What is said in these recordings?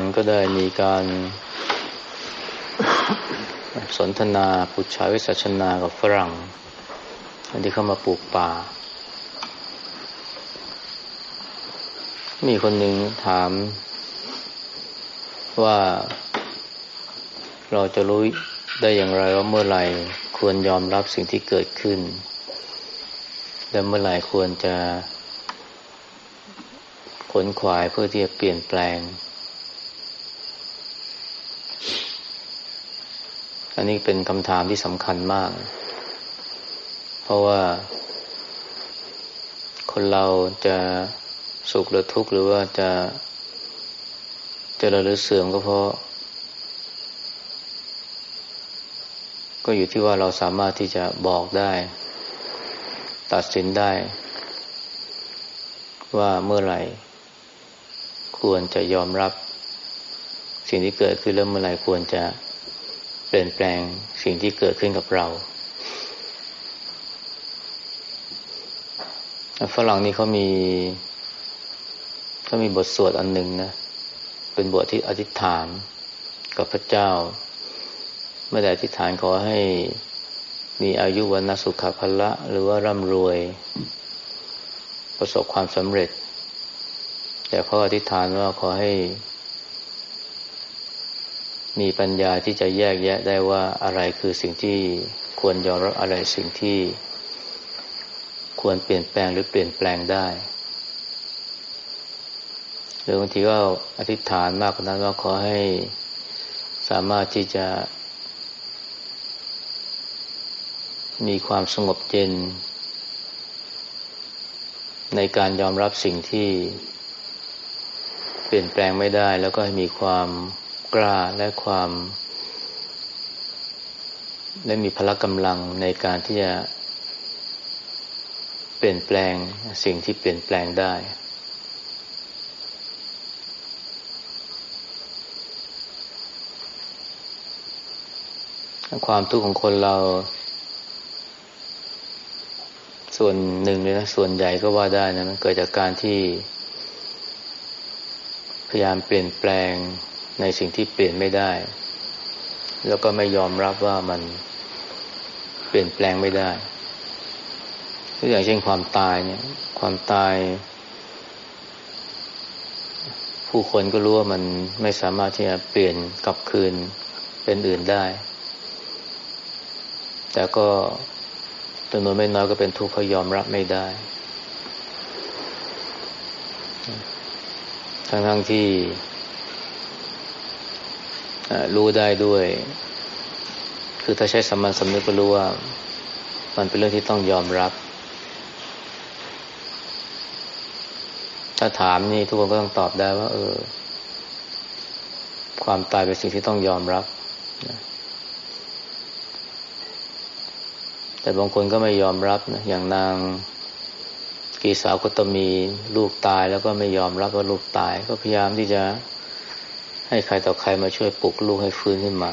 านก็ได้มีการสนทนาปุจฉาวิสัชนากับฝรั่งที่เข้ามาปลูกป่า มีคนหนึ่งถามว่าเราจะรู้ได้อย่างไรว่าเมื่อไหร่ควรยอมรับสิ่งที่เกิดขึ้น และเมื่อไหร่ควรจะขนขวายเพื่อที่จะเปลี่ยนแปลง อันนี้เป็นคำถามที่สำคัญมาก เพราะว่า คนเราจะสุขหรือทุกข์หรือว่าจะจะระลึกเสื่อมก็เพราะ ก็อยู่ที่ว่าเราสามารถที่จะบอกได้ ตัดสินได้ ว่าเมื่อไหร่ ควรจะยอมรับ สิ่งที่เกิดขึ้นแล้วเมื่อไหร่ควรจะ เปลี่ยนแปลงสิ่งที่เกิดขึ้นกับเราฝรั่งนี่เขามีเขามีบทสวดอันหนึ่งนะ เป็นบทที่อธิษฐานกับพระเจ้าเมื่อใดอธิษฐานขอให้มีอายุวันนสุขภละ หรือว่าร่ำรวย ประสบความสำเร็จ แต่เขาอธิษฐานว่าขอให้ มีปัญญาที่จะแยกแยะได้ว่าอะไรคือสิ่งที่ควรยอมรับอะไรสิ่งที่ ควรเปลี่ยนแปลงหรือเปลี่ยนแปลงได้หรือบางทีก็อธิษฐานมากกว่านั้นว่าขอให้สามารถที่จะ มีความสงบเย็น ในการยอมรับสิ่งที่ เปลี่ยนแปลงไม่ได้ แล้วก็ให้มีความ กล้าและความและมีพละกำลังในการที่จะเปลี่ยนแปลงสิ่งที่เปลี่ยนแปลงได้ ความทุกข์ของคนเรา ส่วนหนึ่งเลยนะส่วนใหญ่ก็ว่าได้นะมันเกิดจากการที่พยายามเปลี่ยนแปลง ในสิ่งที่เปลี่ยนไม่ได้ แล้วก็ไม่ยอมรับว่ามันเปลี่ยนแปลงไม่ได้ตัวอย่างเช่นความตายเนี่ย ความตาย ผู้คนก็รู้ว่ามันไม่สามารถที่จะเปลี่ยนกลับคืนเป็นอื่นได้ แต่ก็จำนวนไม่น้อยก็เป็นทุกข์เขายอมรับไม่ได้ทั้งทั้งที่ รู้ได้ด้วย คือถ้าใช้สมัญสำนึกก็รู้ว่า มันเป็นเรื่องที่ต้องยอมรับ ถ้าถามนี่ทุกคนก็ต้องตอบได้ว่า เออ ความตายเป็นสิ่งที่ต้องยอมรับแต่บางคนก็ไม่ยอมรับนะอย่างนางกีสาวกตมีลูกตายแล้วก็ไม่ยอมรับว่าลูกตาย ก็พยายามที่จะ ให้ใครต่อใครมาช่วยปลุกลูกให้ฟื้นขึ้นมา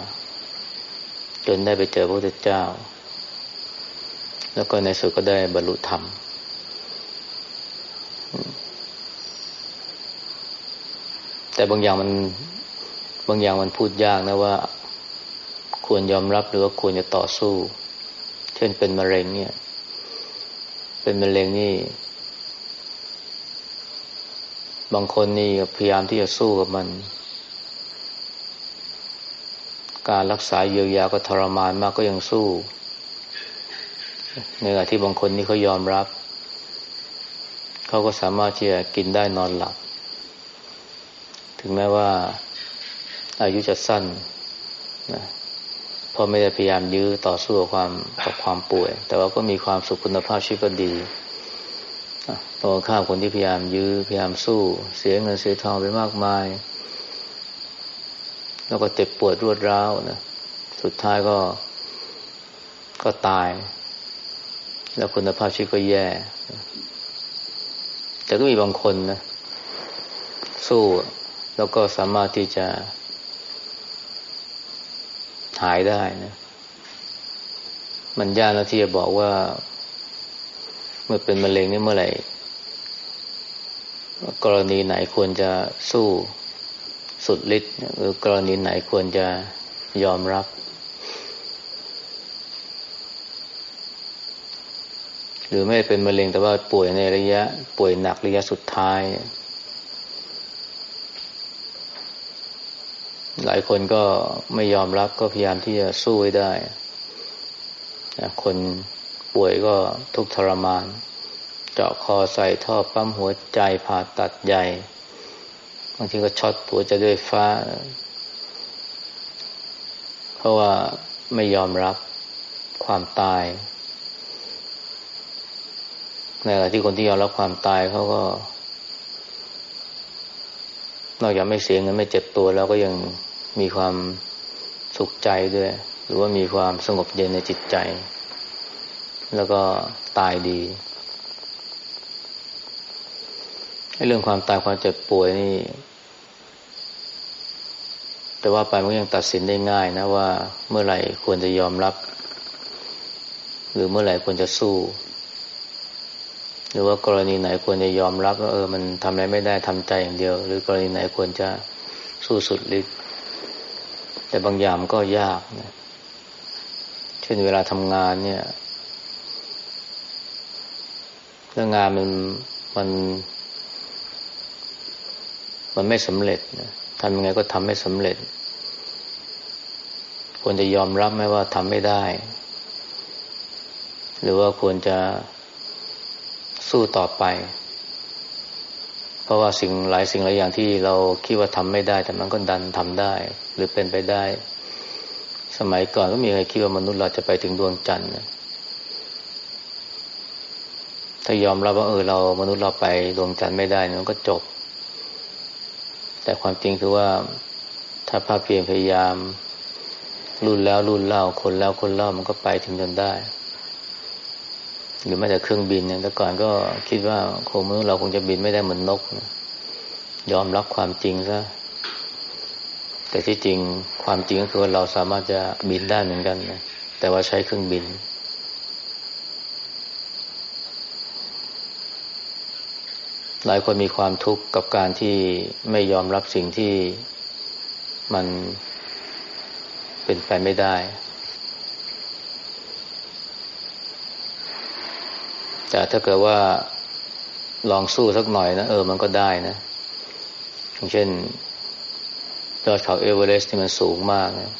จนได้ไปเจอพระพุทธเจ้า แล้วก็ในสุดก็ได้บรรลุธรรม แต่บางอย่างมันบางอย่างมันพูดยากนะว่า ควรยอมรับหรือว่าควรจะต่อสู้ เช่นเป็นมะเร็งเนี่ย เป็นมะเร็งนี่บางคนนี่พยายามที่จะสู้กับมัน การรักษาเยียวยาก็ทรมานมากก็ยังสู้ในขณะที่บางคนนี่เขายอมรับ เขาก็สามารถที่จะกินได้นอนหลับ ถึงแม้ว่าอายุจะสั้นนะเพราะไม่ได้พยายามยื้อต่อสู้กับความกับความป่วย แต่ว่าก็มีความสุขคุณภาพชีวิตดีตรงข้ามคนที่พยายามยื้อพยายามสู้ เสียเงินเสียทองไปมากมาย แล้วก็เจ็บปวดรวดร้าวนะสุดท้ายก็ก็ตาย แล้วคุณภาพชีวิตก็แย่ แต่ก็มีบางคนนะสู้แล้วก็สามารถที่จะ หายได้นะ มันยากนะที่จะบอกว่า เมื่อเป็นมะเร็งนี่เมื่อไหร่กรณีไหนควรจะสู้ สุดฤทธิ์หรือกรณีไหนควรจะยอมรับ หรือไม่เป็นมะเร็งแต่ว่าป่วยในระยะ ป่วยหนักระยะสุดท้าย หลายคนก็ไม่ยอมรับก็พยายามที่จะสู้ไว้ได้คนป่วยก็ทุกทรมาน เจาะคอใส่ท่อปั๊มหัวใจผ่าตัดใหญ่ บางทีก็ช็อตหัวใจด้วยฟ้า เพราะว่าไม่ยอมรับความตาย ในขณะที่คนที่ยอมรับความตายเขาก็ นอกจากไม่เสียเงินไม่เจ็บตัวแล้วก็ยังมีความสุขใจด้วย หรือว่ามีความสงบเย็นในจิตใจ แล้วก็ตายดีเรื่องความตายความเจ็บป่วยนี่ แต่ว่าไปมันยังตัดสินได้ง่ายนะว่าเมื่อไหร่ควรจะยอมรับ หรือเมื่อไหร่ควรจะสู้ หรือว่ากรณีไหนควรจะยอมรับว่าเออมันทำอะไรไม่ได้ทำใจอย่างเดียว หรือกรณีไหนควรจะสู้สุดฤทธิ์แต่บางอย่างก็ยากนะเช่นเวลาทำงานเนี่ยเรื่องงานมันมัน มันไม่สำเร็จนะ ทำยังไงก็ทำไม่สำเร็จ ควรจะยอมรับไหมว่าทำไม่ได้ หรือว่าควรจะสู้ต่อไป เพราะว่าสิ่งหลายสิ่งหลายอย่างที่เราคิดว่าทำไม่ได้ แต่มันก็ดันทำได้ หรือเป็นไปได้ สมัยก่อนก็มีใครคิดว่ามนุษย์เราจะไปถึงดวงจันทร์ถ้ายอมรับว่าเออเรามนุษย์เราไปดวงจันทร์ไม่ได้มันก็จบ แต่ความจริงคือว่าถ้าภาพเพียรพยายาม รุ่นแล้วรุ่นเล่าคนแล้วคนเล่ามันก็ไปถึงจนได้ หรือแม้แต่เครื่องบินเนี่ยแต่ก่อนก็คิดว่าคงมนุษย์เราคงจะบินไม่ได้เหมือนนกนะยอมรับความจริงซะแต่ที่จริงความจริงก็คือว่าเราสามารถจะบินได้เหมือนกันนะแต่ว่าใช้เครื่องบิน หลายคนมีความทุกข์กับการที่ไม่ยอมรับสิ่งที่มันเป็นไปไม่ได้ แต่ถ้าเกิดว่าลองสู้สักหน่อยนะเออมันก็ได้นะอย่างเช่นยอดเขาเอเวอเรสต์ที่มันสูงมากนะ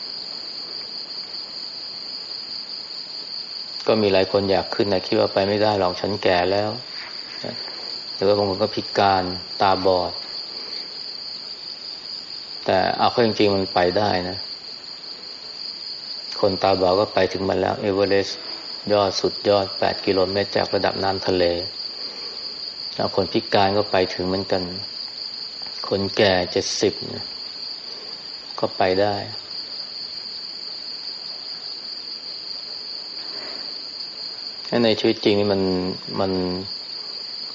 ก็มีหลายคนอยากขึ้นนะคิดว่าไปไม่ได้หรอกฉันแก่แล้ว หรือว่าบางคนก็พิการตาบอด แต่เอาเข้าจริงๆมันไปได้นะ คนตาบอดก็ไปถึงมันแล้ว เอเวอเรสต์ยอดสุดยอดแปดกิโลเมตรจากระดับน้ำทะเล แล้วคนพิการก็ไปถึงเหมือนกัน คนแก่เจ็ดสิบก็ไปได้ในชีวิตจริงนี่มันมัน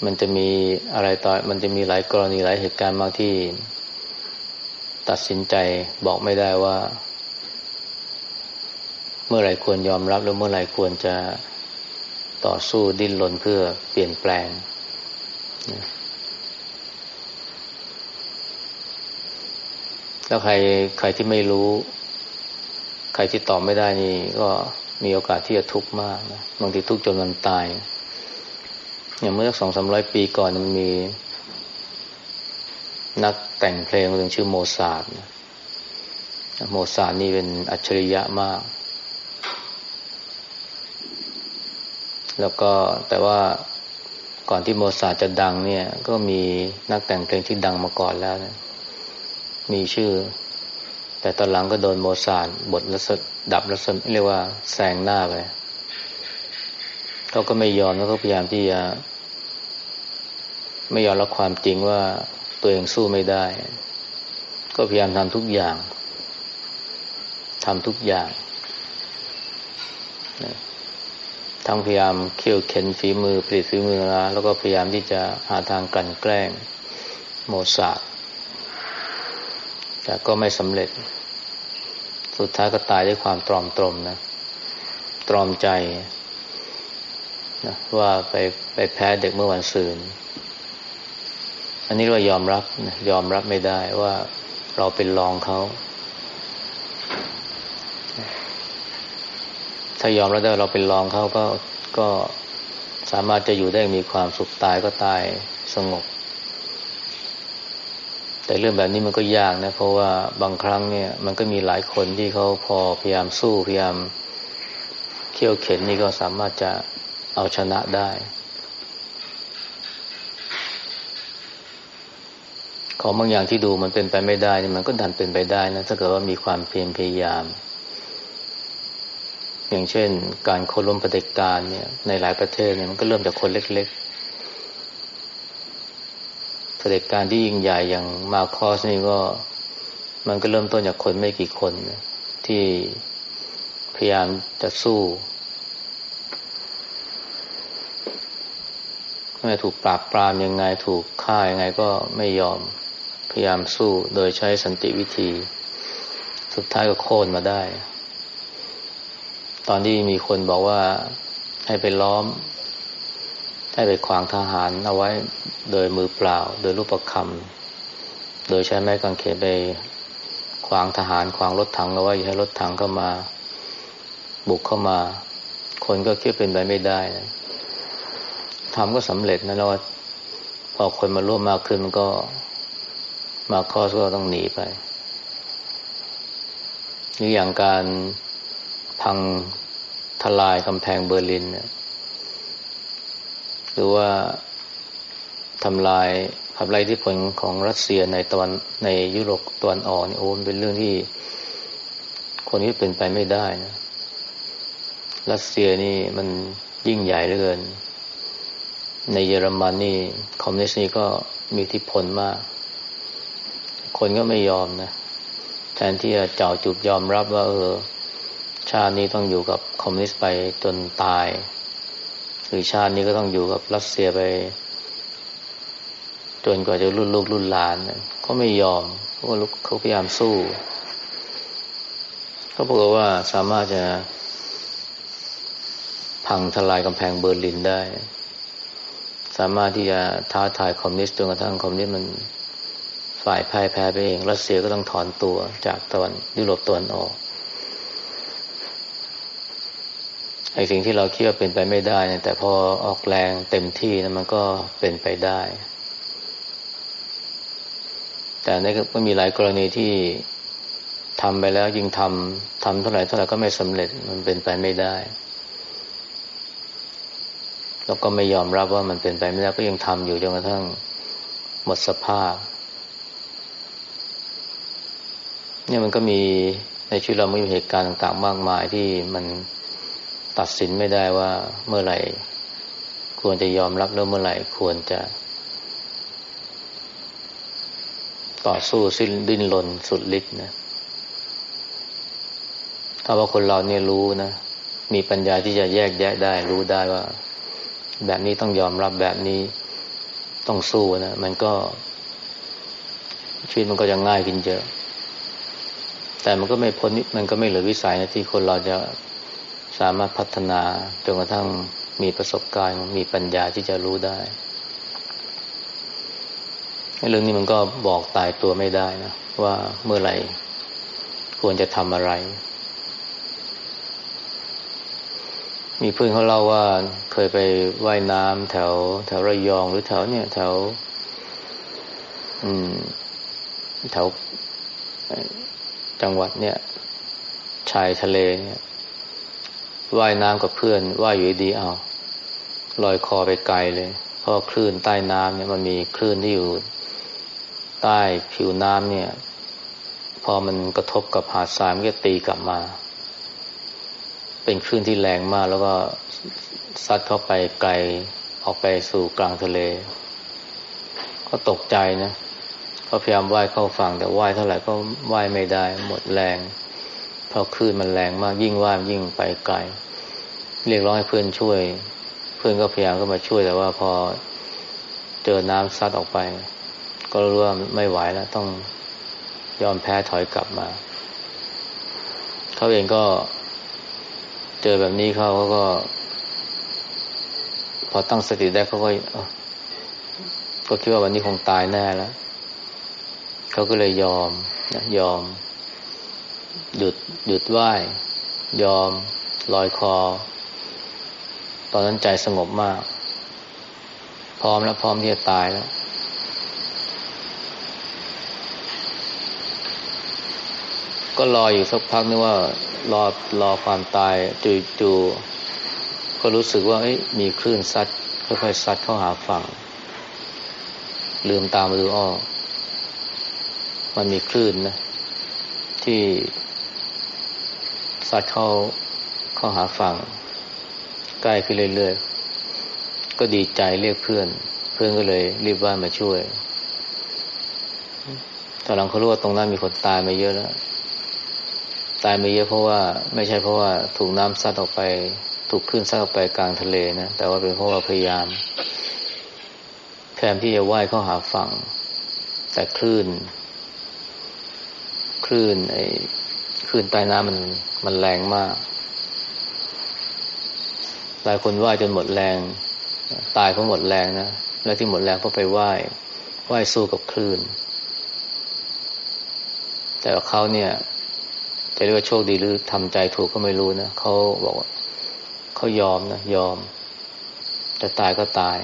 มันจะมีอะไรต่อ มันจะมีหลายกรณีหลายเหตุการณ์มากที่ ตัดสินใจบอกไม่ได้ว่า เมื่อไหร่ควรยอมรับ หรือเมื่อไหร่ควรจะต่อสู้ดิ้นรนเพื่อเปลี่ยนแปลง แล้วใครใครที่ไม่รู้ ใครที่ตอบไม่ได้นี่ก็มีโอกาสที่จะทุกข์มากนะบางทีทุกข์จนมันตาย อย่างเมื่อสองสามร้อยปีก่อนมันมีนักแต่งเพลงคนหนึ่งชื่อโมซาร์ทโมซาร์ทนี่เป็นอัจฉริยะมาก แล้วก็แต่ว่าก่อนที่โมซาร์ทจะดังเนี่ย ก็มีนักแต่งเพลงที่ดังมาก่อนแล้วนะมีชื่อ แต่ตอนหลังก็โดนโมซาร์ทบทละสดับละสเรียกว่าแซงหน้าไปเขาก็ไม่ยอมแล้วก็พยายามที่จะ ไม่ยอมรับความจริงว่าตัวเองสู้ไม่ได้ ก็พยายามทำทุกอย่างทำทุกอย่างทั้งพยายามเขี่ยวเข็นฝีมือผลิตฝีมือนะแล้วก็พยายามที่จะหาทางกันแกล้งโมซาแต่ก็ไม่สำเร็จ สุดท้ายก็ตายด้วยความตรอมตรมนะ ตรอมใจนะว่าไปไปแพ้เด็กเมื่อวันศืน อันนี้เรายอมรับยอมรับไม่ได้ว่าเราเป็นรองเขาถ้ายอมแล้วได้เราเป็นรองเขาก็ก็สามารถจะอยู่ได้มีความสุขตายก็ตายสงบ แต่เรื่องแบบนี้มันก็ยากนะ เพราะว่าบางครั้งเนี่ย มันก็มีหลายคนที่เขาพอพยายามสู้พยายามเขี่ยวเข็นนี่ก็สามารถจะเอาชนะได้ ของบางอย่างที่ดูมันเป็นไปไม่ได้นี่มันก็ดันเป็นไปได้นะถ้าเกิดว่ามีความเพียรพยายาม อย่างเช่น การโค่นล้มปฏิการเนี่ย ในหลายประเทศเนี่ยมันก็เริ่มจากคนเล็กๆปฏิการที่ยิ่งใหญ่อย่างมาคอสนี่ก็มันก็เริ่มต้นจากคนไม่กี่คนที่พยายามจะสู้ไม่ถูกปราบปรามยังไงถูกฆ่ายังไงก็ไม่ยอม พยายามสู้โดยใช้สันติวิธี สุดท้ายก็โค่นมาได้ ตอนที่มีคนบอกว่าให้ไปล้อม ให้ไปขวางทหารเอาไว้โดยมือเปล่า โดยรูปประคำโดยใช้ไม้กางเขนไปขวางทหารขวางรถถังเอาไว้อย่าให้รถถังเข้ามา บุกเข้ามา คนก็คิดเป็นไปไม่ได้นะทำก็สำเร็จนะแล้วพอคนมาร่วมมากขึ้นมันก็ มาคอสก็ต้องหนีไปนี่ออย่างการพังทลายกำแพงเบอร์ลินเนี่ยหรือว่าทำลายขับไล่ที่ผลของรัสเซียในตอนในยุโรปตอนอ่อนี่โอ้เป็นเรื่องที่ คนนี้เป็นไปไม่ได้นะรัสเซียนี่มันยิ่งใหญ่เหลือเกิน ในเยอรมันนี่คอมมิวนิสต์นี่ก็มีอิทธิพลมาก คนก็ไม่ยอมนะแทนที่จะเจ้าจุบยอมรับว่า เออ ชาตินี้ต้องอยู่กับคอมมิวนิสต์ไปจนตาย หรือชาตินี้ก็ต้องอยู่กับรัสเซียไป จนกว่าจะรุ่นลูกรุ่นหลานก็ไม่ยอมเขาลุกเขาพยายามสู้เขาบอกว่าสามารถจะพังทลายกำแพงเบอร์ลินได้ สามารถที่จะท้าทายคอมมิวนิสต์จนกระทั่งคอมมิวนิสต์มัน ฝ่ายพ่ายแพ้ไปเอง รัสเซียก็ต้องถอนตัวจากตอนยุโรปตะวันออกไอ้สิ่งที่เราคิดว่าเป็นไปไม่ได้เนี่ยแต่พอออกแรงเต็มที่นะมันก็เป็นไปได้ แต่ในก็มีหลายกรณีที่ทำไปแล้วยิ่งทำทำเท่าไหร่เท่าไหร่ก็ไม่สำเร็จมันเป็นไปไม่ได้ แล้วก็ไม่ยอมรับว่ามันเป็นไปไม่ได้ก็ยังทำอยู่จนกระทั่งหมดสภาพ เนี่ยมันก็มีในชีวิตเราม่มีเหตุการณ์ต่างๆ มากมายที่มันตัดสินไม่ได้ว่าเมื่อไหร่ ควรจะยอมรับแล้วเมื่อไหร่ควรจะ ต่อสู้สิ้นดิ้นรนสุดฤทธิ์นะถ้าว่าคนเราเนี่ยรู้นะมีปัญญาที่จะแยกแยะได้ รู้ได้ว่า แบบนี้ต้องยอมรับแบบนี้ต้องสู้นะมันก็ชีวิตมันก็จะง่ายขึ้นเยอะ แต่มันก็ไม่พ้นมันก็ไม่เหลือวิสัยนะที่คนเราจะสามารถพัฒนาจนกระทั่งมีประสบการณ์มีปัญญาที่จะรู้ได้เรื่องนี้มันก็บอกตายตัวไม่ได้นะว่าเมื่อไหร่ควรจะทำอะไร มีเพื่อนเขาเล่าว่าเคยไปไว่ายน้ำแถว แถวระยองหรือแถวเนี่ย แถว อืม แถว จังหวัดเนี่ย ชายทะเลเนี่ยว่ายน้ำกับเพื่อนว่ายอยู่ดีเอาลอยคอไปไกลเลย เพราะคลื่นใต้น้ำเนี่ยมันมีคลื่นที่อยู่ใต้ผิวน้ำเนี่ย พอมันกระทบกับหาดทรายมันก็ตีกลับมา เป็นคลื่นที่แรงมาก แล้วก็ซัดเข้าไปไกลออกไปสู่กลางทะเล ก็ตกใจนะ ก็พยายามว่ายเข้าฝั่งแต่ว่ายเท่าไหร่ก็ว่ายไม่ได้ หมดแรง เพราะคลื่นมันแรงมากยิ่งว่ายยิ่งไปไกล เรียกร้องให้เพื่อนช่วย เพื่อนก็พยายามก็มาช่วยแต่ว่าพอเจอน้ำซัดออกไป ก็รู้ว่าไม่ไหวแล้วต้องยอมแพ้ถอยกลับมา เขาเองก็เจอแบบนี้เขาเขาก็ พอตั้งสติได้เขาก็ก็คิดว่าวันนี้คงตายแน่แล้ว เขาก็เลยยอมนะยอม หยุดหยุดไหว้ยอมลอยคอ ตอนนั้นใจสงบมาก พร้อมแล้วพร้อมที่จะตายแล้วก็รออยู่สักพักนึกว่ารอรอความตายจูจูก็รู้สึกว่ามีคลื่นซัดค่อยๆซัดเข้าหาฝั่ง ลืมตามาดูอ้อ มันมีคลื่นนะ ที่ซัดเข้าเข้าหาฝั่ง ใกล้ขึ้นเรื่อยๆ ก็ดีใจเรียกเพื่อน เพื่อนก็เลยรีบว่ามาช่วยตอนหลังเขารู้ว่าตรงนั้นมีคนตายมาเยอะแล้ว ตายมาเยอะเพราะว่า ไม่ใช่เพราะว่าถูกน้ำซัดออกไป ถูกคลื่นซัดออกไปกลางทะเลนะ แต่ว่าเป็นเพราะว่าพยายามแทนที่จะว่ายเข้าหาฝั่ง แต่คลื่น คลื่นไอ้คลื่นใต้น้ำมันมันแรงมาก หลายคนว่ายจนหมดแรง ตายเพราะหมดแรงนะ แล้วที่หมดแรงเพราะไปว่ายว่ายสู้กับคลื่น แต่ว่าเขาเนี่ยจะเรียกว่าโชคดีหรือทำใจถูกก็ไม่รู้นะเขาบอกว่าเขายอมนะยอมจะตายก็ตาย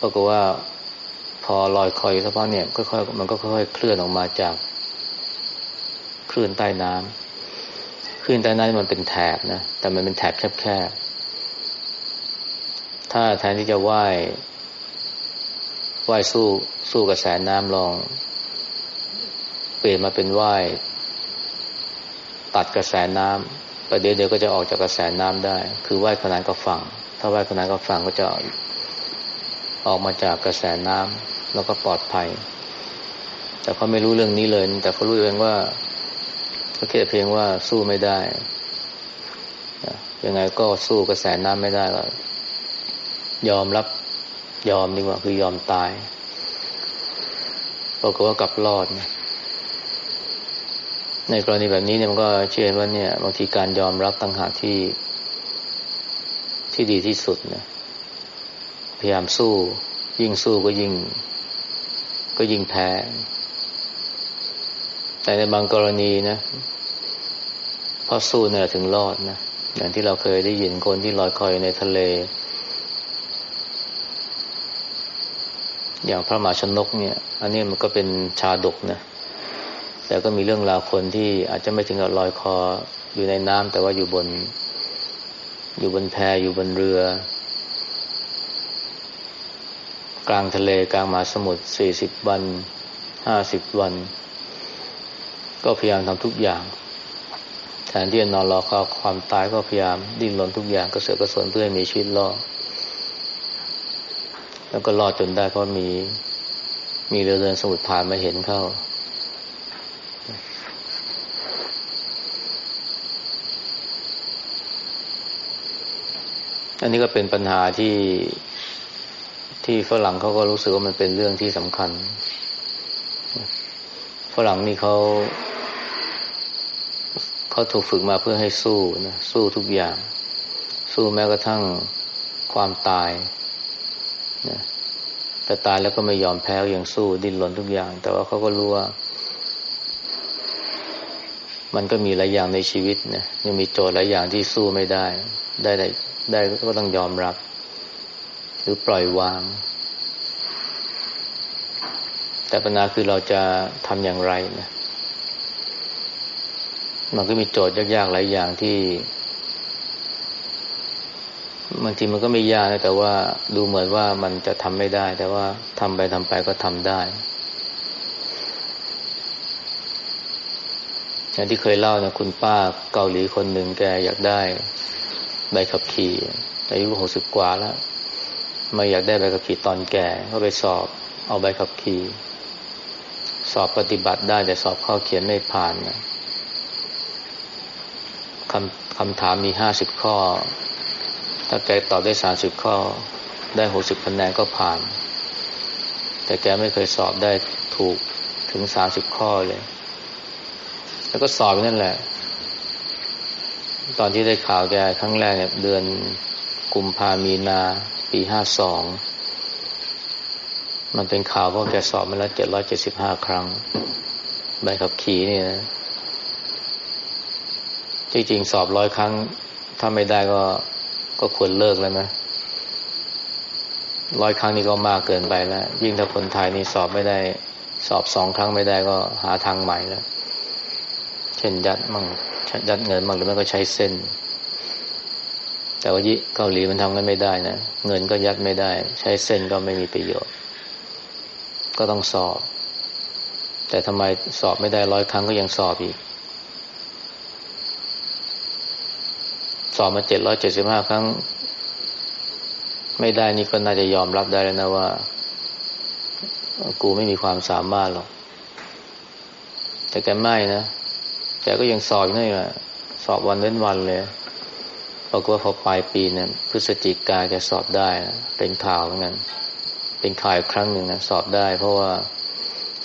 ปรากฏว่าพอลอยคอยสักพักเนี่ยค่อยๆมันก็ค่อยๆเคลื่อนออกมาจาก คลื่นใต้น้ำคลื่นใต้น้ำมันเป็นแถบนะ แต่มันเป็นแถบแคบๆ ถ้าแทนที่จะว่ายว่ายสู้สู้กระแสน้ำลอง เปลี่ยนมาเป็นว่ายตัดกระแสน้ำประเดี๋ยวเดียวก็จะออกจากกระแสน้ำได้ คือว่ายขนานกับฝั่ง ถ้าว่ายขนานกับฝั่งก็จะออกมาจากกระแสน้ำแล้วก็ปลอดภัย แต่เขาไม่รู้เรื่องนี้เลย แต่เขารู้เองว่า ก็แค่เพียงว่าสู้ไม่ได้ยังไงก็สู้กระแสน้ำไม่ได้ก็ยอมรับยอมดีกว่าคือยอมตายปรากฏว่ากลับรอดนะในกรณีแบบนี้เนี่ยมันก็เชื่อว่าเนี่ยบางทีการยอมรับต่างหากที่ที่ดีที่สุดนะพยายามสู้ ยิ่งสู้ก็ยิ่ง ก็ยิ่งแพ้ แต่ในบางกรณีนะพอสู้เนี่ยถึงรอดนะอย่างที่เราเคยได้ยินคนที่ลอยคอยในทะเล อย่างพระมหาชนกเนี่ย อันนี้มันก็เป็นชาดกนะแต่ก็มีเรื่องราวคนที่อาจจะไม่ถึงกับลอยคออยู่ในน้ำแต่ว่าอยู่บน อยู่บนแพอยู่บนเรือ กลางทะเลกลางมหาสมุทรสี่สิบวันห้าสิบวัน ก็พยายามทำทุกอย่าง แทนที่จะนอนรอความตายก็พยายามดิ้นรนทุกอย่างกระเสือกกระสนเพื่อให้มีชีวิตรอดแล้วก็รอดจนได้เพราะมีมีเรือเดินสมุทรผ่านมาเห็นเข้า อันนี้ก็เป็นปัญหาที่ที่ฝรั่งเขาก็รู้สึกว่ามันเป็นเรื่องที่สำคัญ ฝรั่งนี่เขา เขาถูกฝึกมาเพื่อให้สู้นะสู้ทุกอย่าง สู้แม้กระทั่งความตายนะแต่ตายแล้วก็ไม่ยอมแพ้อยังสู้ดิ้นรนทุกอย่าง แต่ว่าเขาก็รู้ว่า มันก็มีหลายอย่างในชีวิตนะยังมีโจทย์หลายอย่างที่สู้ไม่ได้ ได้ได้ได้ก็ต้องยอมรับ หรือปล่อยวาง แต่ปัญหาคือเราจะทำอย่างไรนะ มันก็มีโจทย์ยากๆหลายอย่างที่บางทีมันก็ไม่ยากนะแต่ว่าดูเหมือนว่ามันจะทำไม่ได้ แต่ว่าทำไปทำไปก็ทำได้อย่างที่เคยเล่านะคุณป้าเกาหลีคนหนึ่งแกอยากได้ใบขับขี่อายุหกสิบกว่าแล้วไม่อยากได้ใบขับขี่ตอนแก่ก็ไปสอบเอาใบขับขี่ สอบปฏิบัติได้แต่สอบข้อเขียนไม่ผ่านนะำคำถามมีห้าสิบข้อ ถ้าแกตอบได้สามสิบข้อ ได้หกสิบคะแนนก็ผ่าน แต่แกไม่เคยสอบได้ถูกถึงสามสิบข้อเลย แล้วก็สอบนั่นแหละ ตอนที่ได้ข่าวแกครั้งแรกเนี่ยเดือนกุมภามีนาปีห้าสอง มันเป็นข่าวเพราะแกสอบมาแล้วเจ็ดร้อยเจ็ดสิบห้าครั้ง ใบขับขี่นี่นะ จริงๆสอบร้อยครั้ง ถ้าไม่ได้ก็ก็ควรเลิกแล้วนะร้อยครั้งนี่ก็มากเกินไปแล้ว ยิ่งถ้าคนไทยนี่สอบไม่ได้ สอบสองครั้งไม่ได้ก็หาทางใหม่แล้ว เช่นยัดมั่งยัดเงินมั่งหรือไม่ก็ใช้เส้น แต่ว่ายิเกาหลีมันทำกันไม่ได้นะเงินก็ยัดไม่ได้ ใช้เส้นก็ไม่มีประโยชน์ ก็ต้องสอบ แต่ทำไมสอบไม่ได้ร้อยครั้งก็ยังสอบอีก อบมาเจ็ดร้อยเจ็ดสิบห้าครั้ง ไม่ได้นี่ก็น่าจะยอมรับได้แล้วนะว่า กูไม่มีความสามารถหรอก แต่แกไม่นะแกก็ยังสอบนี่แหละสอบวันเว้นวันเลยปรากฏว่าพอปลายปีเนี่ยพฤศจิกาแกสอบได้นะเป็นข่าวเหมือนกันเป็นข่าวครั้งหนึ่งนะสอบได้ เพราะว่า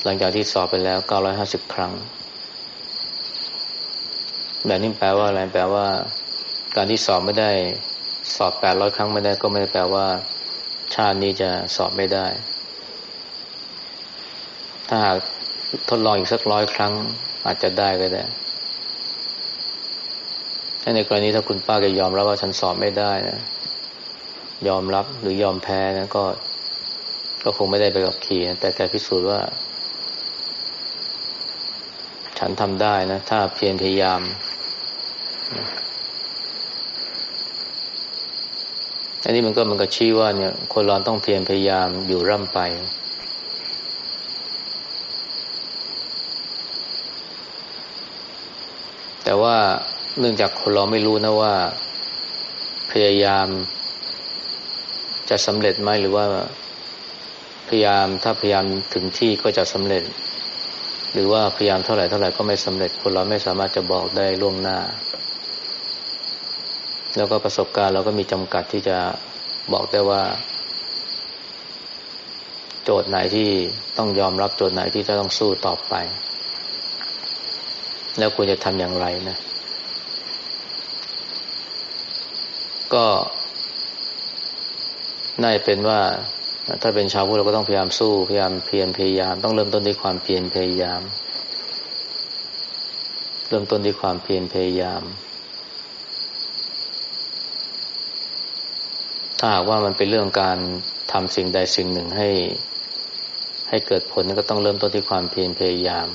หลังจากที่สอบไปแล้วเก้าร้อยห้าสิบครั้ง แบบนี้แปลว่าอะไรแปลว่า การที่สอบไม่ได้สอบแปดร้อยครั้งไม่ได้ก็ไม่ได้แปลว่า ชาตินี้จะสอบไม่ได้ ถ้าหากทดลองอีกสักร้อยครั้ง อาจจะได้ก็ได้ถ้าในกรณีถ้าคุณป้าแกยอมรับว่าฉันสอบไม่ได้นะยอมรับหรือยอมแพ้นะก็ ก็คงไม่ได้ไปกับขี่นะแต่แกพิสูจน์ว่า ฉันทำได้นะ ถ้าเพียรพยายาม อันนี้มันก็มันก็ชี้ว่าเนี่ย คนเราต้องเพียรพยายามอยู่ร่ำไป แต่ว่าเนื่องจากคนเราไม่รู้นะว่า พยายาม จะสำเร็จไหมหรือว่าพยายามถ้าพยายามถึงที่ก็จะสำเร็จ หรือว่าพยายามเท่าไหร่เท่าไหร่ก็ไม่สำเร็จ คนเราไม่สามารถจะบอกได้ล่วงหน้า แล้วก็ประสบการณ์เราก็มีจำกัดที่จะบอกได้ว่า โจทย์ไหนที่ต้องยอมรับโจทย์ไหนที่จะต้องสู้ต่อไป แล้วควรจะทำอย่างไรนะ ก็น่าจะเป็นว่าถ้าเป็นชาวพุทธเราก็ต้องพยายามสู้พยายามเพียรพยายาม ต้องเริ่มต้นด้วยความเพียรพยายาม เริ่มต้นด้วยความเพียรพยายาม ถ้าหากว่ามันเป็นเรื่องการทำสิ่งใดสิ่งหนึ่งให้ ให้เกิดผลก็ต้องเริ่มต้นที่ความเพียรพยายาม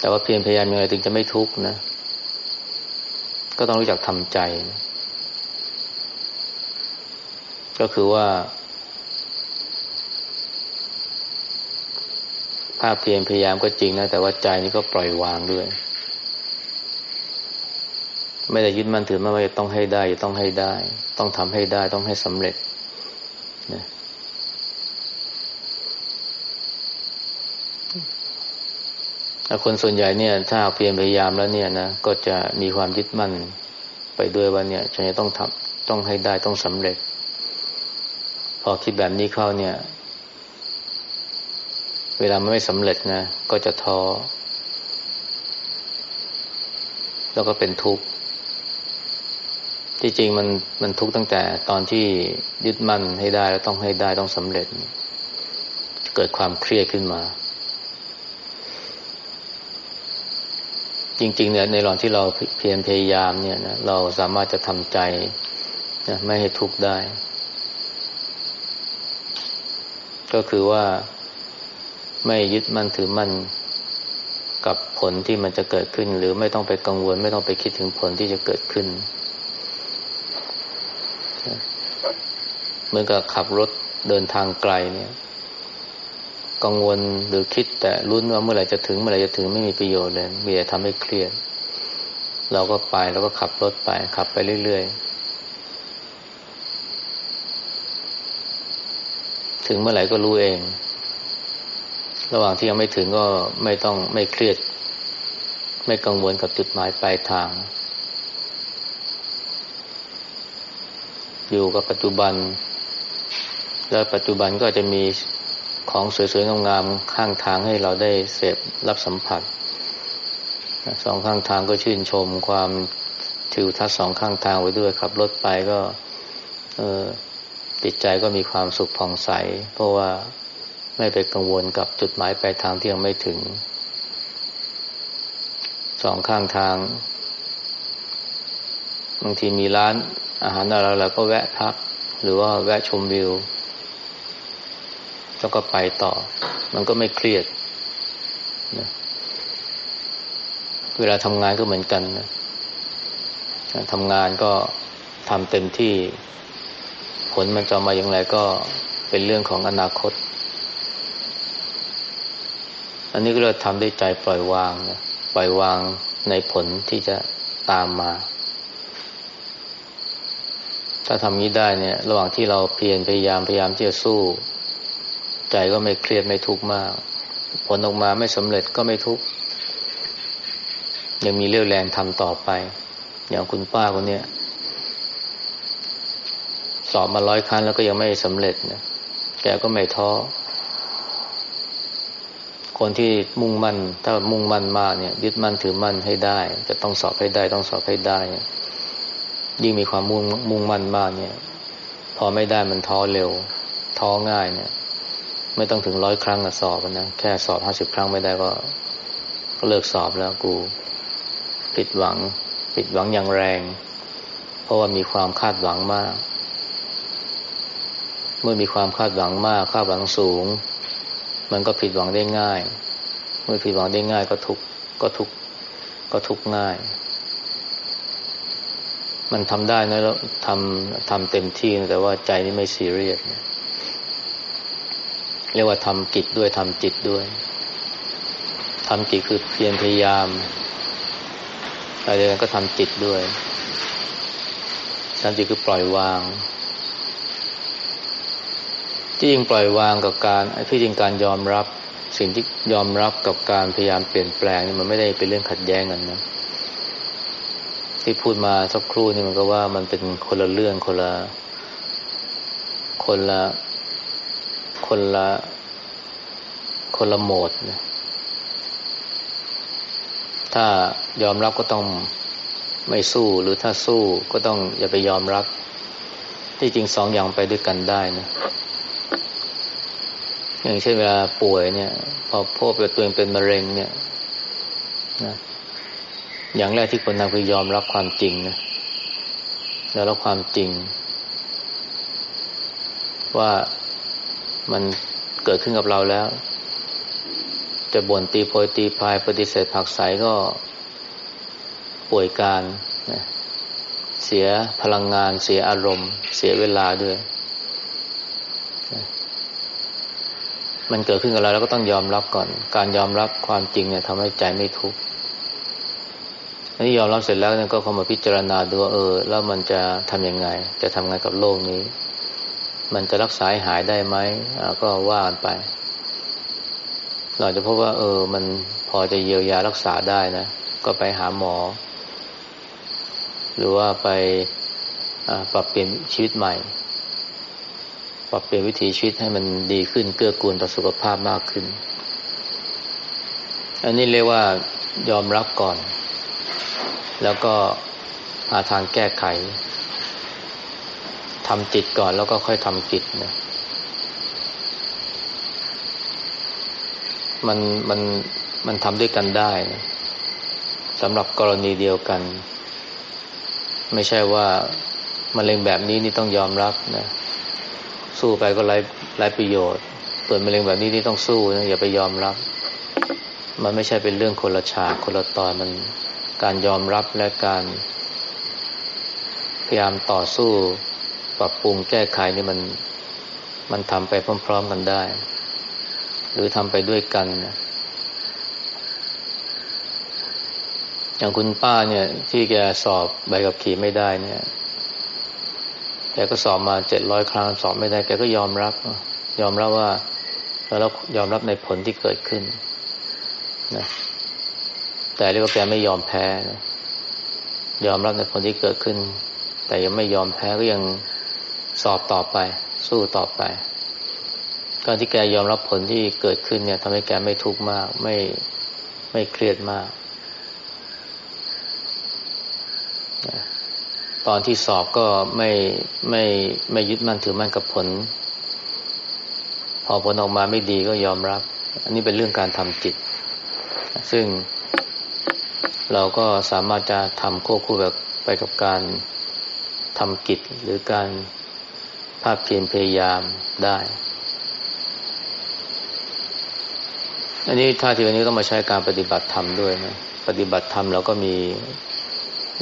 แต่ว่าเพียรพยายามยังไงถึงจะไม่ทุกข์นะ ก็ต้องรู้จักทำใจ ก็คือว่าภาพเพียรพยายามก็จริงนะแต่ว่าใจนี่ก็ปล่อยวางด้วย ไม่ได้ยึดมั่นถือมั่นว่าจะต้องให้ได้จะต้องให้ได้ ต้องทำให้ได้ต้องให้สำเร็จนะคนส่วนใหญ่เนี่ย ถ้าเพียรพยายามแล้วเนี่ยนะก็จะมีความยึดมั่นไปด้วยว่าเนี่ยฉันจะต้องทำต้องให้ได้ต้องสำเร็จ พอคิดแบบนี้เข้าเนี่ย เวลามันไม่สำเร็จนะก็จะท้อแล้วก็เป็นทุกข์ ที่จริงมันมันทุกข์ตั้งแต่ตอนที่ยึดมั่นให้ได้แล้วต้องให้ได้ต้องสำเร็จ เกิดความเครียดขึ้นมา จริง ๆ เนี่ย ในหลอนที่เราเพียรพยายามเนี่ยนะเราสามารถจะทำใจนะไม่ให้ทุกข์ได้ ก็คือว่าไม่ยึดมั่นถือมั่นกับผลที่มันจะเกิดขึ้น หรือไม่ต้องไปกังวล ไม่ต้องไปคิดถึงผลที่จะเกิดขึ้น เหมือนกับขับรถเดินทางไกลเนี่ย กังวลหรือคิดแต่รุ้นว่าเมื่อไหร่จะถึงเมื่อไหร่จะถึงไม่มีประโยชน์เลย มีแต่ทำให้เครียด เราก็ไปแล้วก็ขับรถไป ขับไปเรื่อยๆ ถึงเมื่อไหร่ก็รู้เอง ระหว่างที่ยังไม่ถึงก็ไม่ต้องไม่เครียด ไม่กังวลกับจุดหมายปลายทาง อยู่กับปัจจุบัน แล้วปัจจุบันก็จะมีของสวยๆงามๆข้างทางให้เราได้เสพรับสัมผัสสองข้างทางก็ชื่นชมความทิวทัศน์สองข้างทางไว้ด้วยขับรถไปก็เออจิตใจก็มีความสุขผ่องใส เพราะว่าไม่ไปกังวลกับจุดหมายปลายทางที่ยังไม่ถึง สองข้างทาง บางทีมีร้าน อาหารอะไรแล้วก็แวะพัก หรือว่าแวะชมวิว แล้วก็ไปต่อ มันก็ไม่เครียดนะเวลาทำงานก็เหมือนกันนะทำงานก็ทำเต็มที่ ผลมันจะมาอย่างไรก็เป็นเรื่องของอนาคต อันนี้ก็เราทำด้วยใจปล่อยวางนะปล่อยวางในผลที่จะตามมา ถ้าทำนี้ได้เนี่ย ระหว่างที่เราเพียรพยายามพยายามที่จะสู้ ใจก็ไม่เครียดไม่ทุกข์มาก ผลออกมาไม่สำเร็จก็ไม่ทุกข์ยังมีเรี่ยวแรงทำต่อไป อย่างคุณป้าคนนี้สอบมาร้อยครั้งแล้วก็ยังไม่สำเร็จนะแกก็ไม่ท้อคนที่มุ่งมั่น ถ้ามุ่งมั่นมากเนี่ย ยึดมั่นถือมั่นให้ได้ จะต้องสอบให้ได้ ต้องสอบให้ได้ ยิ่งมีความมุ่งมุ่งมั่นมากเนี่ย พอไม่ได้มันท้อเร็ว ท้อง่ายเนี่ย ไม่ต้องถึงร้อยครั้งอะสอบนะแค่สอบห้าสิบครั้งไม่ได้ก็ก็เลิกสอบแล้วกูผิดหวังผิดหวังอย่างแรง เพราะว่ามีความคาดหวังมาก เมื่อมีความคาดหวังมาก คาดหวังสูง มันก็ผิดหวังได้ง่าย เมื่อผิดหวังได้ง่ายก็ทุกก็ทุกก็ทุกง่าย มันทำได้นะแล้วทำทำเต็มที่แต่ว่าใจนี่ไม่ซีเรียสเรียกว่าทำกิจด้วยทำจิตด้วยทำจิตคือเพียรพยายามอะไรเดียวกันก็ทำจิตด้วยทำจิตคือปล่อยวาง ที่จริงปล่อยวางกับการที่จริงการยอมรับ สิ่งที่ยอมรับกับการพยายามเปลี่ยนแปลงนี่มันไม่ได้เป็นเรื่องขัดแย้งกันนะ ที่พูดมาสักครู่นี่มันก็ว่ามันเป็นคนละเรื่องคนละ คนละ คนละ คนละโหมดนะถ้ายอมรับก็ต้องไม่สู้หรือถ้าสู้ก็ต้องอย่าไปยอมรับ ที่จริงสองอย่างไปด้วยกันได้นะอย่างเช่นเวลาป่วยเนี่ย พอพบว่าตัวเองเป็นมะเร็งเนี่ยนะ อย่างแรกที่คนทำคือยอมรับความจริงนะแล้วรับความจริง ว่ามันเกิดขึ้นกับเราแล้ว จะบ่นตีโพยตีพายปฏิเสธผักใสก็ป่วยการนะเสียพลังงาน เสียอารมณ์ เสียเวลาด้วยนะมันเกิดขึ้นกับเราแล้วก็ต้องยอมรับก่อน การยอมรับความจริงเนี่ยทำให้ใจไม่ทุกข์ อันนี้ยอมรับเสร็จแล้วเนี่ยก็เข้ามาพิจารณาดูว่าเออ แล้วมันจะทำยังไง จะทำไงกับโลกนี้ มันจะรักษาหายได้ไหมก็ว่ากันไป เราจะพบว่า เออ มันพอจะเยียวยารักษาได้นะ ก็ไปหาหมอ หรือว่าไปปรับเปลี่ยนชีวิตใหม่ ปรับเปลี่ยนวิถีชีวิตให้มันดีขึ้นเกื้อกูลต่อสุขภาพมากขึ้น อันนี้เรียกว่ายอมรับก่อน แล้วก็หาทางแก้ไขทำจิตก่อนแล้วก็ค่อยทำกิจนะมันมันมันทำด้วยกันได้นะสำหรับกรณีเดียวกัน ไม่ใช่ว่ามะเร็งแบบนี้นี่ต้องยอมรับนะสู้ไปก็ไร้ไร้ประโยชน์เปิดมะเร็งแบบนี้นี่ต้องสู้นะอย่าไปยอมรับ มันไม่ใช่เป็นเรื่องคนละฉากคนละตอนมัน การยอมรับและการพยายามต่อสู้ปรับปรุงแก้ไขนี่มันมันทำไปพร้อม ๆกันได้ หรือทำไปด้วยกันนะอย่างคุณป้าเนี่ย ที่แกสอบใบขับขี่ไม่ได้เนี่ย แกก็สอบมาเจ็ดร้อยครั้งสอบไม่ได้ แกก็ยอมรับ ยอมรับว่าแล้วยอมรับในผลที่เกิดขึ้นนะ แต่เรียกว่าแกไม่ยอมแพ้นะยอมรับในผลที่เกิดขึ้น แต่ยังไม่ยอมแพ้ก็ยังสอบต่อไป สู้ต่อไป การที่แกยอมรับผลที่เกิดขึ้นเนี่ยทำให้แกไม่ทุกข์มาก ไม่ไม่เครียดมาก ตอนที่สอบก็ไม่ไม่ไม่ยึดมั่นถือมั่นกับผล พอผลออกมาไม่ดีก็ยอมรับ อันนี้เป็นเรื่องการทำจิต ซึ่ง เราก็สามารถจะทำควบคู่แบบไปกับการทำกิจหรือการภาคเพียรพยายามได้ อันนี้ท่าทีวันนี้ต้องมาใช้การปฏิบัติธรรมด้วยนะ ปฏิบัติธรรมเราก็มี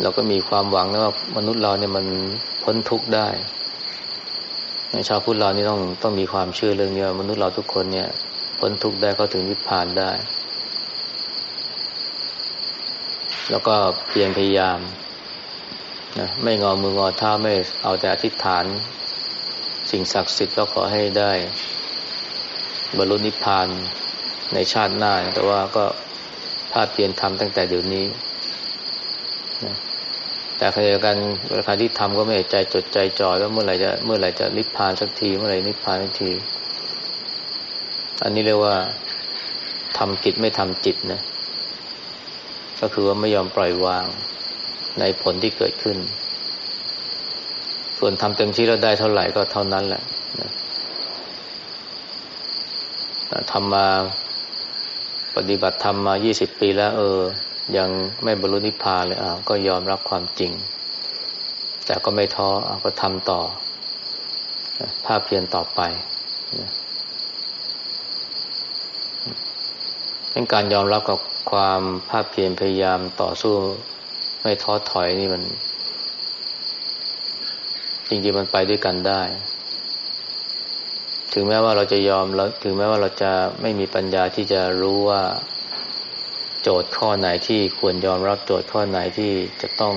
เราก็มีความหวังนะว่ามนุษย์เราเนี่ยมันพ้นทุกข์ได้ชาวพุทธเรานี่ต้องต้องมีความเชื่อเรื่องนี้ว่ามนุษย์เราทุกคนเนี่ยพ้นทุกข์ได้เข้าถึงนิพพานได้ แล้วก็เพียรพยายามนะไม่งอมืองอเท้าไม่เอาแต่อธิษฐาน สิ่งศักดิ์สิทธิ์ก็ขอให้ได้ บรรลุนิพพานในชาติหน้า แต่ว่าก็ภาพเพียรทำตั้งแต่เดี๋ยวนี้นะแต่ขณะเดียวกันเวลาที่ทำก็ไม่ใจจดใจจ่อว่าเมื่อไหร่จะเมื่อไหร่จะนิพพานสักที เมื่อไหร่นิพพานสักที อันนี้เรียกว่าทำกิจไม่ทำจิตนะ ก็คือว่าไม่ยอมปล่อยวางในผลที่เกิดขึ้น ส่วนทำเต็มที่แล้วได้เท่าไหร่ก็เท่านั้นแหละทำมาปฏิบัติธรรมมายี่สิบปีแล้ว เออ ยังไม่บรรลุนิพพานเลยอ่าก็ยอมรับความจริง แต่ก็ไม่ท้อก็ทำต่อ ภาพเพียรต่อไปเป็นการยอมรับกับ ความภาพเพียรพยายามต่อสู้ไม่ท้อถอยนี่มัน จริงๆมันไปด้วยกันได้ ถึงแม้ว่าเราจะยอมแล้วถึงแม้ว่าเราจะไม่มีปัญญาที่จะรู้ว่า โจทย์ข้อไหนที่ควรยอมรับโจทย์ข้อไหนที่จะต้อง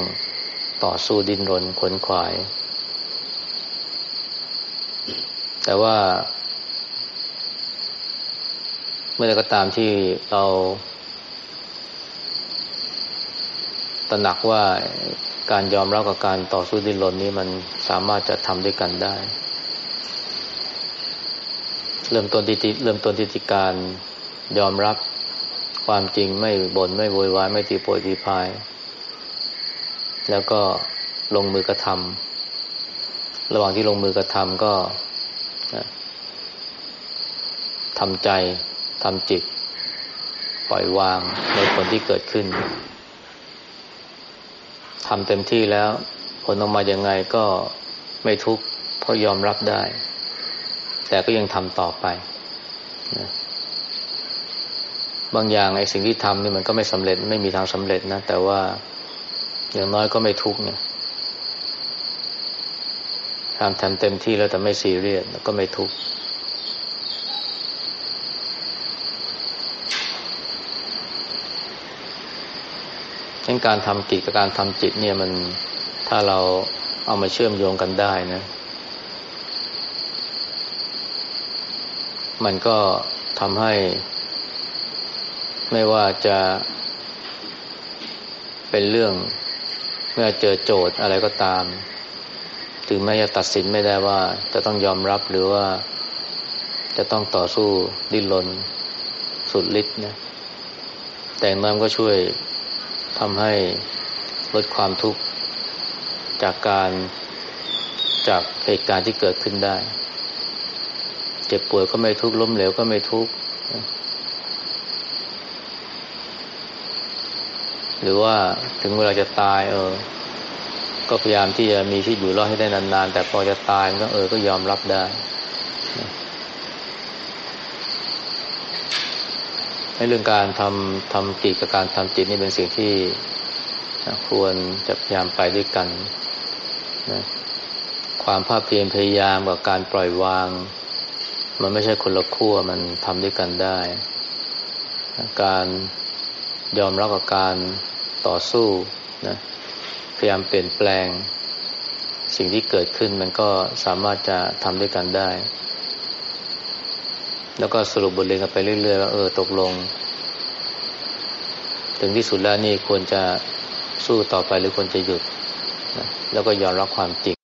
ต่อสู้ดิ้นรนขนขวาย แต่ว่า เมื่อใดก็ตามที่เรา ตระหนักว่าการยอมรับกับการต่อสู้ดิ้นรนนี้มันสามารถจะทำด้วยกันได้ เริ่มต้นที่เริ่มต้นที่การยอมรับความจริงไม่บน่นไม่โวยวายไม่ตีโพยตีพาย แล้วก็ลงมือกระทำระหว่างที่ลงมือกระทำก็ทำใจทำจิต ปล่อยวางในผลที่เกิดขึ้น ทำเต็มที่แล้ว ผลออกมายังไงก็ไม่ทุกข์เพราะยอมรับได้ แต่ก็ยังทำต่อไปนะบางอย่างไอ้สิ่งที่ทำนี่มันก็ไม่สำเร็จไม่มีทางสำเร็จนะ แต่ว่าอย่างน้อยก็ไม่ทุกข์เนี่ยทำทำเต็มที่แล้วแต่ไม่ซีเรียสก็ไม่ทุกข์ นการทำกิจกับการทำจิตเนี่ยมันถ้าเราเอามาเชื่อมโยงกันได้นะ มันก็ทำให้ ไม่ว่าจะเป็นเรื่องเมื่อเจอโจทย์อะไรก็ตาม ถึงแม้จะตัดสินไม่ได้ว่าจะต้องยอมรับหรือว่าจะต้องต่อสู้ดิ้นรนสุดฤทธิ์นะแต่น้ำก็ช่วย ทำให้ลดความทุกข์จากการจากเหตุการณ์ที่เกิดขึ้นได้ เจ็บป่วยก็ไม่ทุกข์ล้มเหลวก็ไม่ทุกข์หรือว่าถึงเวลาจะตาย เออ ก็พยายามที่จะมีชีวิตอยู่รอดให้ได้นานๆ แต่พอจะตายก็เออก็ยอมรับได้ใน เรื่องการทำทำกิจกับการทำจิตนี่เป็นสิ่งที่ควรจะพยายามไปด้วยกันนะความภาคเพียรพยายามกับการปล่อยวาง มันไม่ใช่คนละขั้วมันทำด้วยกันได้ การยอมรับกับการต่อสู้นะพยายามเปลี่ยนแปลง สิ่งที่เกิดขึ้นมันก็สามารถจะทำด้วยกันได้ แล้วก็สรุปบทเรียนกันไปเรื่อยๆว่าเออตกลง ถึงที่สุดแล้วนี่ควรจะสู้ต่อไปหรือควรจะหยุดนะแล้วก็ยอมรับความจริง